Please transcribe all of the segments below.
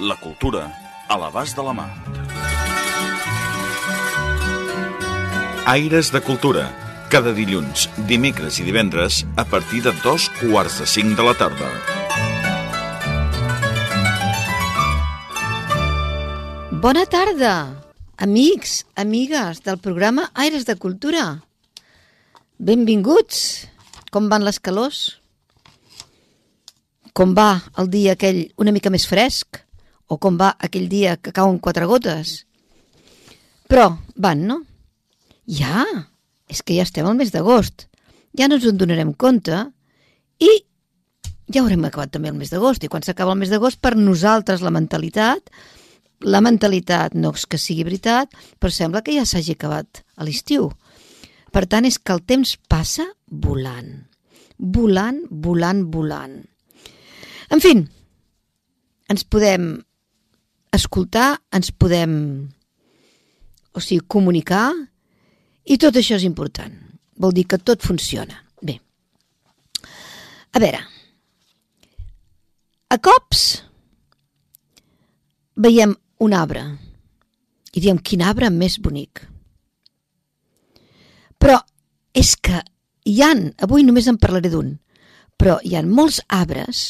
La cultura a l'abast de la mà. Aires de Cultura. Cada dilluns, dimecres i divendres a partir de dos quarts de cinc de la tarda. Bona tarda, amics, amigues del programa Aires de Cultura. Benvinguts. Com van les calors? Com va el dia aquell una mica més fresc? O com va aquell dia que cauen quatre gotes? Però van, no? Ja, és que ja estem al mes d'agost. Ja no ens en donarem compte i ja haurem acabat també el mes d'agost. I quan s'acaba el mes d'agost, per nosaltres la mentalitat la mentalitat no és que sigui veritat, però sembla que ja s'hagi acabat a l'estiu. Per tant, és que el temps passa volant. Volant, volant, volant. En fi, ens podem escoltar, ens podem o sigui, comunicar i tot això és important. Vol dir que tot funciona. Bé, a veure, a cops veiem un arbre i diem quin arbre més bonic. Però és que hi han, avui només en parlaré d'un, però hi han molts arbres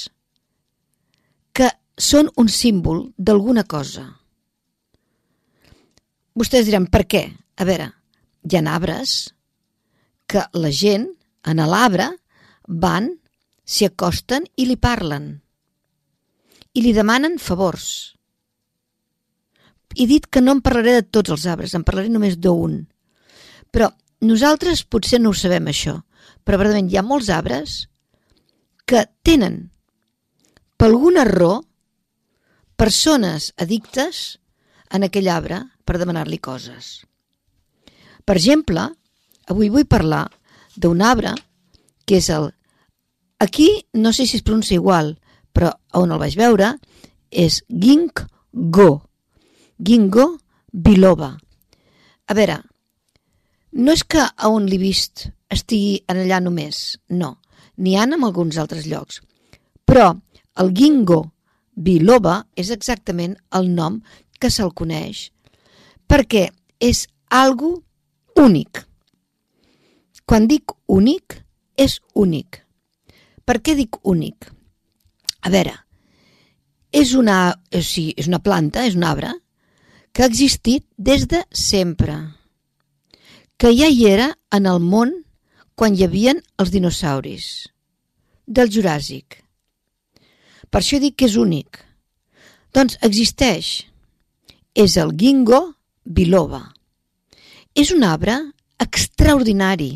són un símbol d'alguna cosa. Vostès diran, per què? A veure, hi ha arbres que la gent en l'arbre van, s'hi acosten i li parlen i li demanen favors he dit que no en parlaré de tots els arbres, en parlaré només d'un. Però nosaltres potser no ho sabem, això. Però, verdament, hi ha molts arbres que tenen, per alguna raó, persones addictes en aquell arbre per demanar-li coses. Per exemple, avui vull parlar d'un arbre que és el... Aquí no sé si es pronuncia igual, però on el vaig veure és ginkgo Gingo Biloba. A veure, no és que a on l'he vist estigui en allà només, no. N'hi han en alguns altres llocs. Però el Gingo Biloba és exactament el nom que se'l coneix, perquè és algo únic. Quan dic únic, és únic. Per què dic únic? A veure, és una, o sigui, és una planta, és un arbre, que ha existit des de sempre, que ja hi era en el món quan hi havien els dinosauris, del Juràssic. Per això dic que és únic. Doncs existeix. És el Gingo biloba. És un arbre extraordinari.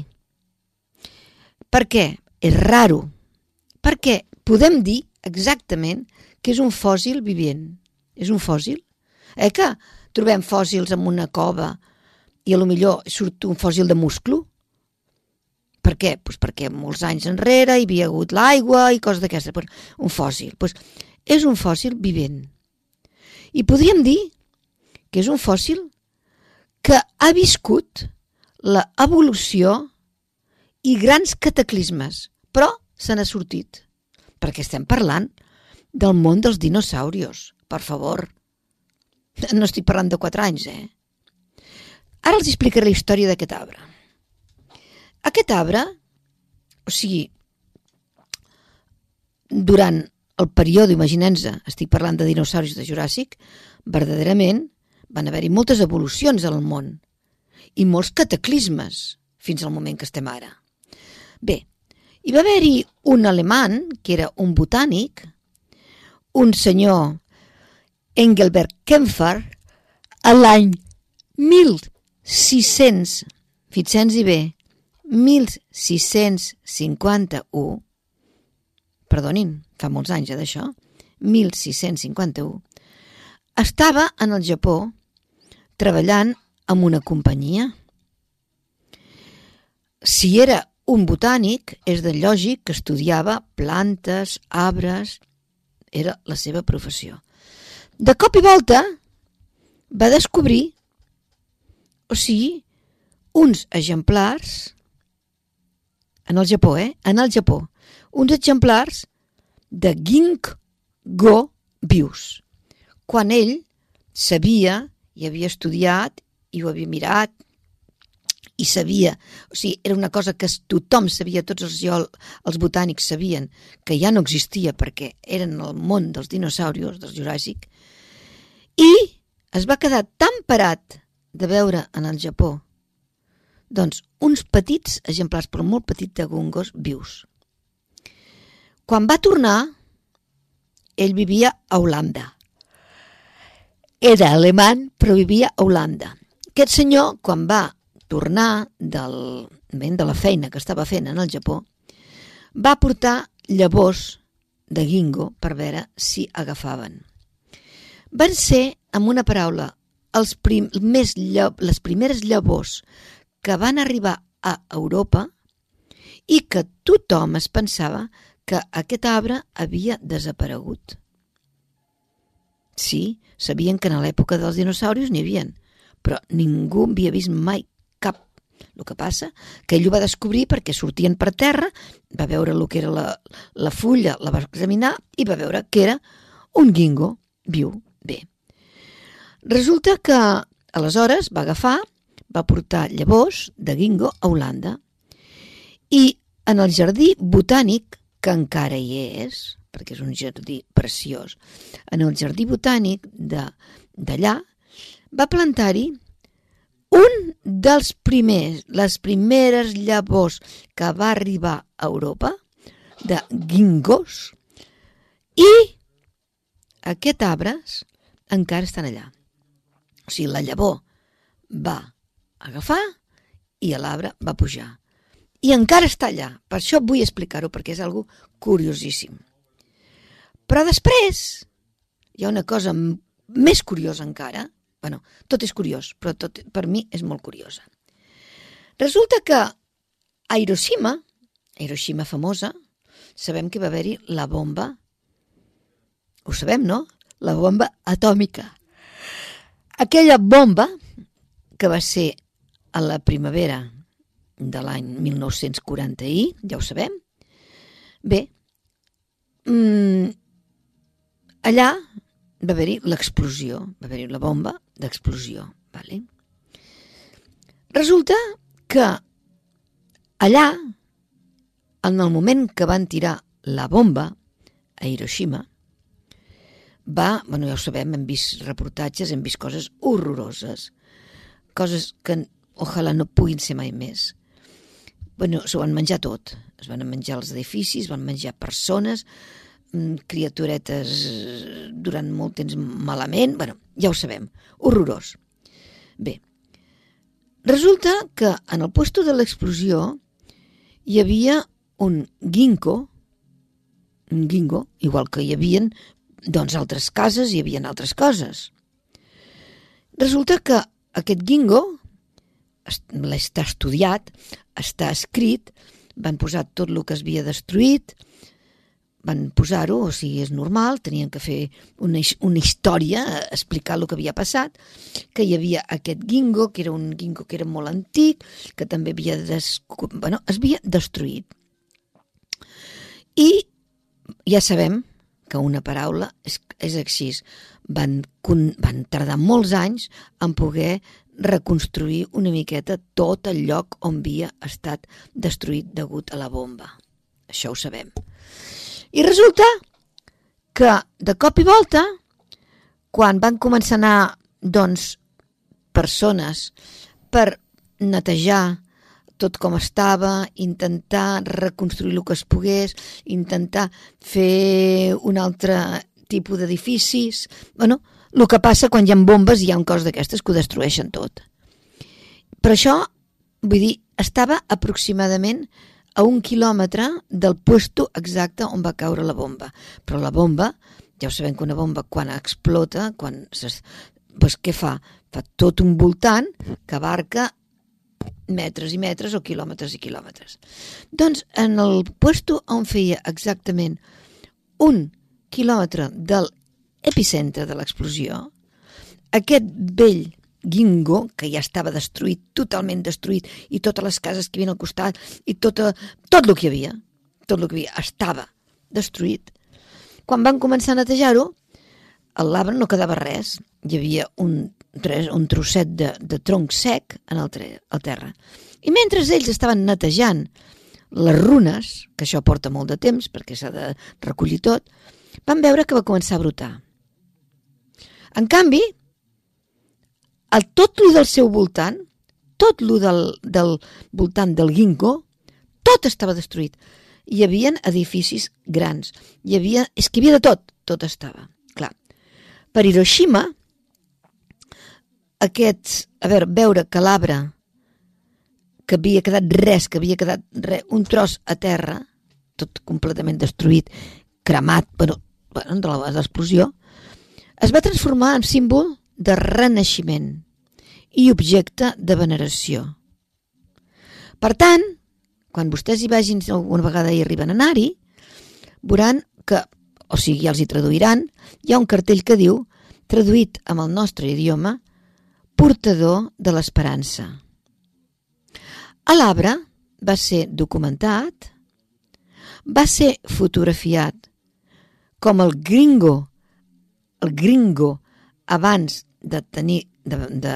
Per què? És raro. Perquè podem dir exactament que és un fòssil vivent. És un fòssil? Eh que trobem fòssils en una cova i a lo millor surt un fòssil de musclo? Per què? Pues perquè molts anys enrere hi havia hagut l'aigua i coses d'aquestes. Pues un fòssil. Pues és un fòssil vivent. I podríem dir que és un fòssil que ha viscut la evolució i grans cataclismes, però se n'ha sortit. Perquè estem parlant del món dels dinosaurios, per favor. No estic parlant de 4 anys, eh? Ara els explicaré la història d'aquest arbre. Aquest arbre, o sigui, durant el període, imaginem-se, estic parlant de dinosauris de Juràssic, verdaderament van haver-hi moltes evolucions al món i molts cataclismes fins al moment que estem ara. Bé, hi va haver-hi un alemany, que era un botànic, un senyor Engelbert Kempfer a l'any 1600, fixem-hi bé, 1651, perdonin, fa molts anys ja d'això, 1651, estava en el Japó treballant amb una companyia. Si era un botànic, és de lògic que estudiava plantes, arbres... Era la seva professió. De cop i volta va descobrir, o sigui, uns exemplars en el Japó, eh? En el Japó. Uns exemplars de ginkgo vius. Quan ell sabia i havia estudiat i ho havia mirat i sabia, o sigui, era una cosa que tothom sabia, tots els, geol, els botànics sabien que ja no existia perquè eren el món dels dinosaurios, del Juràssic, i es va quedar tan parat de veure en el Japó doncs uns petits exemplars, però molt petits de gungos vius. Quan va tornar, ell vivia a Holanda. Era alemany, però vivia a Holanda. Aquest senyor, quan va tornar del, de la feina que estava fent en el Japó, va portar llavors de guingo per veure si agafaven. Van ser, amb una paraula, els prim, més les primeres llavors que van arribar a Europa i que tothom es pensava que aquest arbre havia desaparegut. Sí, sabien que en l'època dels dinosaurios n'hi havien, però ningú havia vist mai cap. El que passa que ell ho va descobrir perquè sortien per terra, va veure el que era la, la fulla, la va examinar i va veure que era un guingo viu. Bé. Resulta que aleshores va agafar, va portar llavors de guingo a Holanda i en el jardí botànic, que encara hi és, perquè és un jardí preciós, en el jardí botànic d'allà va plantar-hi un dels primers, les primeres llavors que va arribar a Europa, de guingos, i aquests arbres encara estan allà. O sigui, la llavor va agafar i l'arbre va pujar. I encara està allà. Per això vull explicar-ho, perquè és algo curiosíssim. Però després hi ha una cosa més curiosa encara, bueno, tot és curiós, però tot per mi és molt curiosa. Resulta que a Hiroshima, a Hiroshima famosa, sabem que va haver-hi la bomba, ho sabem, no? La bomba atòmica. Aquella bomba que va ser a la primavera de l'any 1940 i, ja ho sabem, bé, mmm, allà va haver-hi l'explosió, va haver-hi la bomba d'explosió. Vale? Resulta que allà, en el moment que van tirar la bomba a Hiroshima, va, bueno, ja ho sabem, hem vist reportatges, hem vist coses horroroses, coses que ojalà no puguin ser mai més. Bueno, s'ho van menjar tot. Es van menjar els edificis, van menjar persones, Mm, criaturetes eh, durant molt temps malament, bueno, ja ho sabem, horrorós. Bé, resulta que en el puesto de l'explosió hi havia un ginkgo, un ginkgo, igual que hi havien doncs altres cases, hi havien altres coses. Resulta que aquest ginkgo està estudiat, està escrit, van posar tot el que es havia destruït, van posar-ho, o sigui, és normal, tenien que fer una, una història, explicar el que havia passat, que hi havia aquest guingo, que era un guingo que era molt antic, que també havia, des... bueno, es havia destruït. I ja sabem que una paraula és, és així. Van, van tardar molts anys en poder reconstruir una miqueta tot el lloc on havia estat destruït degut a la bomba. Això ho sabem. I resulta que de cop i volta, quan van començar a anar doncs, persones per netejar tot com estava, intentar reconstruir el que es pogués, intentar fer un altre tipus d'edificis... Bueno, el que passa quan hi ha bombes i hi ha un cos d'aquestes que ho destrueixen tot. Per això, vull dir, estava aproximadament a un quilòmetre del puesto exacte on va caure la bomba. Però la bomba ja ho sabem que una bomba quan explota, quan ses, què fa? Fa tot un voltant que abarca metres i metres o quilòmetres i quilòmetres. Doncs en el puesto on feia exactament un quilòmetre de l'epicentre de l'explosió, aquest vell Gingo, que ja estava destruït, totalment destruït, i totes les cases que hi havia al costat, i tota, tot el que hi havia, tot el que hi havia, estava destruït. Quan van començar a netejar-ho, al l'arbre no quedava res. Hi havia un, un trosset de, de tronc sec en el, tre, el terra. I mentre ells estaven netejant les runes, que això porta molt de temps perquè s'ha de recollir tot, van veure que va començar a brotar. En canvi, el tot lo del seu voltant, tot lo del, del voltant del ginkgo, tot estava destruït. Hi havia edificis grans, hi havia, és que hi havia de tot, tot estava, clar. Per Hiroshima, aquests, a veure, veure que l'arbre que havia quedat res, que havia quedat res, un tros a terra, tot completament destruït, cremat, bueno, bueno de l'explosió, es va transformar en símbol de renaixement i objecte de veneració. Per tant, quan vostès hi vagin alguna vegada i arriben a anar-hi, veuran que, o sigui, els hi traduiran, hi ha un cartell que diu, traduït amb el nostre idioma, portador de l'esperança. A l'arbre va ser documentat, va ser fotografiat com el gringo el gringo abans de tenir de, de,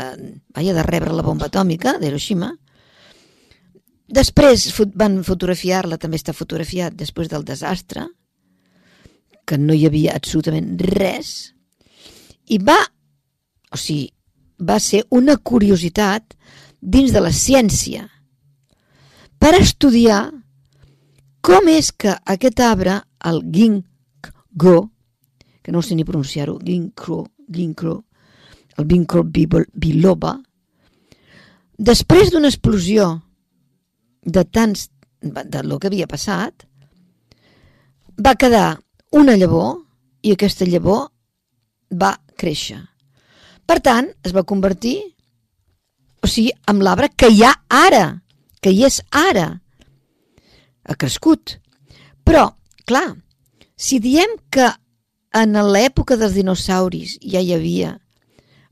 vaja, de rebre la bomba atòmica d'Hiroshima després van fotografiar-la també està fotografiat després del desastre que no hi havia absolutament res i va o sigui, va ser una curiositat dins de la ciència per estudiar com és que aquest arbre, el ginkgo, que no sé ni pronunciar-ho, Ginkgo, Ginkgo, el Ginkgo biloba, després d'una explosió de tants, de lo que havia passat, va quedar una llavor i aquesta llavor va créixer. Per tant, es va convertir o sigui, amb l'arbre que hi ha ara, que hi és ara. Ha crescut. Però, clar, si diem que en l'època dels dinosauris ja hi havia,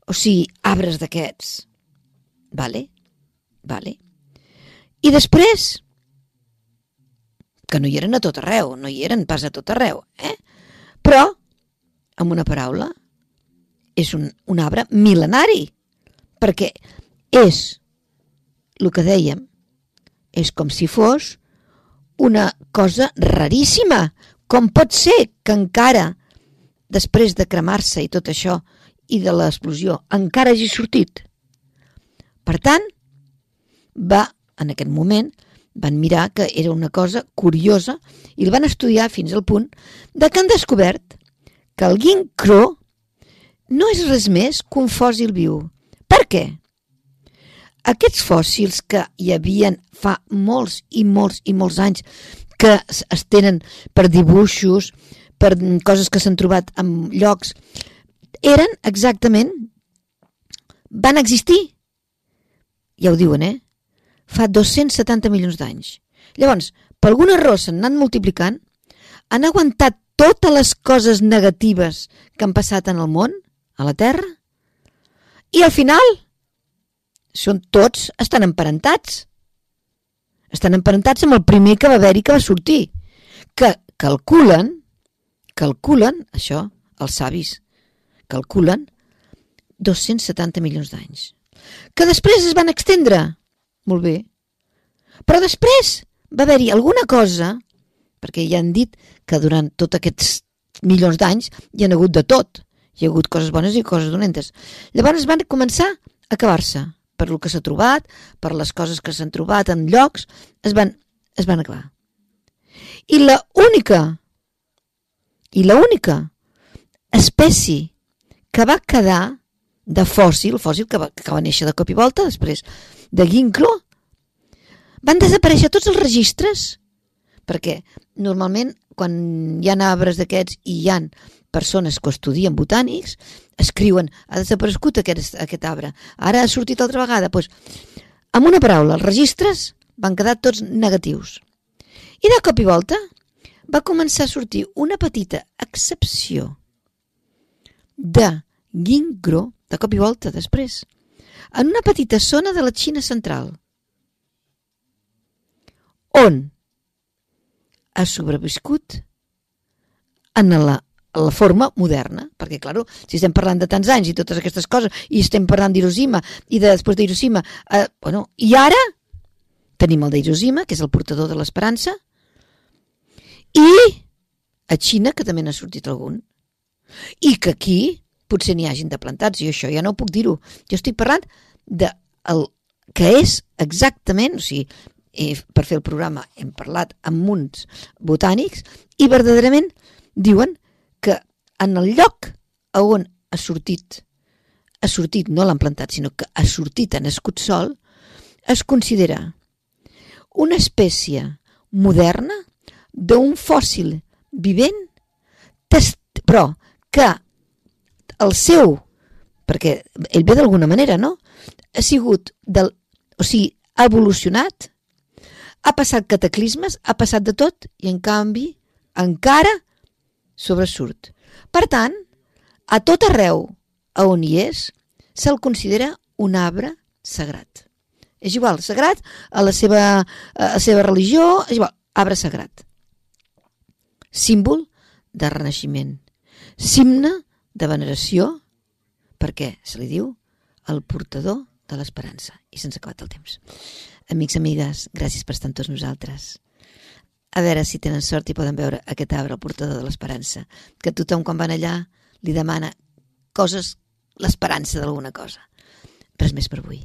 o sigui, arbres d'aquests. Vale? Vale. I després, que no hi eren a tot arreu, no hi eren pas a tot arreu, eh? Però, amb una paraula, és un, un arbre mil·lenari, perquè és, el que dèiem, és com si fos una cosa raríssima. Com pot ser que encara després de cremar-se i tot això, i de l'explosió, encara hagi sortit. Per tant, va, en aquest moment, van mirar que era una cosa curiosa i el van estudiar fins al punt de que han descobert que el ginkgo no és res més que un fòssil viu. Per què? Aquests fòssils que hi havien fa molts i molts i molts anys que es tenen per dibuixos, per coses que s'han trobat en llocs, eren exactament... van existir. Ja ho diuen, eh? Fa 270 milions d'anys. Llavors, per alguna raó s'han anat multiplicant, han aguantat totes les coses negatives que han passat en el món, a la Terra, i al final són tots estan emparentats. Estan emparentats amb el primer que va haver-hi que va sortir, que calculen calculen, això, els savis, calculen 270 milions d'anys. Que després es van extendre. Molt bé. Però després va haver-hi alguna cosa, perquè ja han dit que durant tots aquests milions d'anys hi ha hagut de tot. Hi ha hagut coses bones i coses dolentes. Llavors van començar a acabar-se per lo que s'ha trobat, per les coses que s'han trobat en llocs, es van, es van acabar. I la única i l'única espècie que va quedar de fòssil, fòssil que va, que va néixer de cop i volta després de Ginkgo, van desaparèixer tots els registres perquè normalment quan hi ha arbres d'aquests i hi han persones que estudien botànics escriuen, ha desaparegut aquest, aquest arbre, ara ha sortit altra vegada. Doncs, amb una paraula, els registres van quedar tots negatius. I de cop i volta va començar a sortir una petita excepció de ginkgo, de cop i volta després, en una petita zona de la Xina central, on ha sobreviscut en la, la forma moderna, perquè, clar, si estem parlant de tants anys i totes aquestes coses, i estem parlant d'Hiroshima, i de, després d'Hiroshima, eh, bueno, i ara tenim el d'Hiroshima, que és el portador de l'esperança, i a Xina, que també n'ha sortit algun, i que aquí potser n'hi hagin de plantats, i això ja no puc dir-ho. Jo estic parlant de el que és exactament, o sigui, eh, per fer el programa hem parlat amb munts botànics i verdaderament diuen que en el lloc on ha sortit, ha sortit, no l'han plantat, sinó que ha sortit, ha nascut sol, es considera una espècie moderna d'un fòssil vivent, però que el seu, perquè ell ve d'alguna manera, no? Ha sigut del, o sigui, ha evolucionat ha passat cataclismes, ha passat de tot i en canvi encara sobresurt. Per tant, a tot arreu a on hi és, se'l considera un arbre sagrat. És igual, sagrat a la seva, a la seva religió, és igual, arbre sagrat. Símbol de renaixement. Simne de veneració, perquè se li diu el portador de l'esperança. I se'ns ha acabat el temps. Amics, amigues, gràcies per estar amb tots nosaltres. A veure si tenen sort i poden veure aquest arbre, el portador de l'esperança, que tothom quan van allà li demana coses, l'esperança d'alguna cosa. Res més per avui.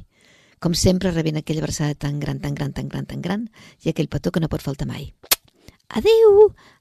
Com sempre, rebent aquella abraçada tan gran, tan gran, tan gran, tan gran, i aquell petó que no pot faltar mai. Adeu,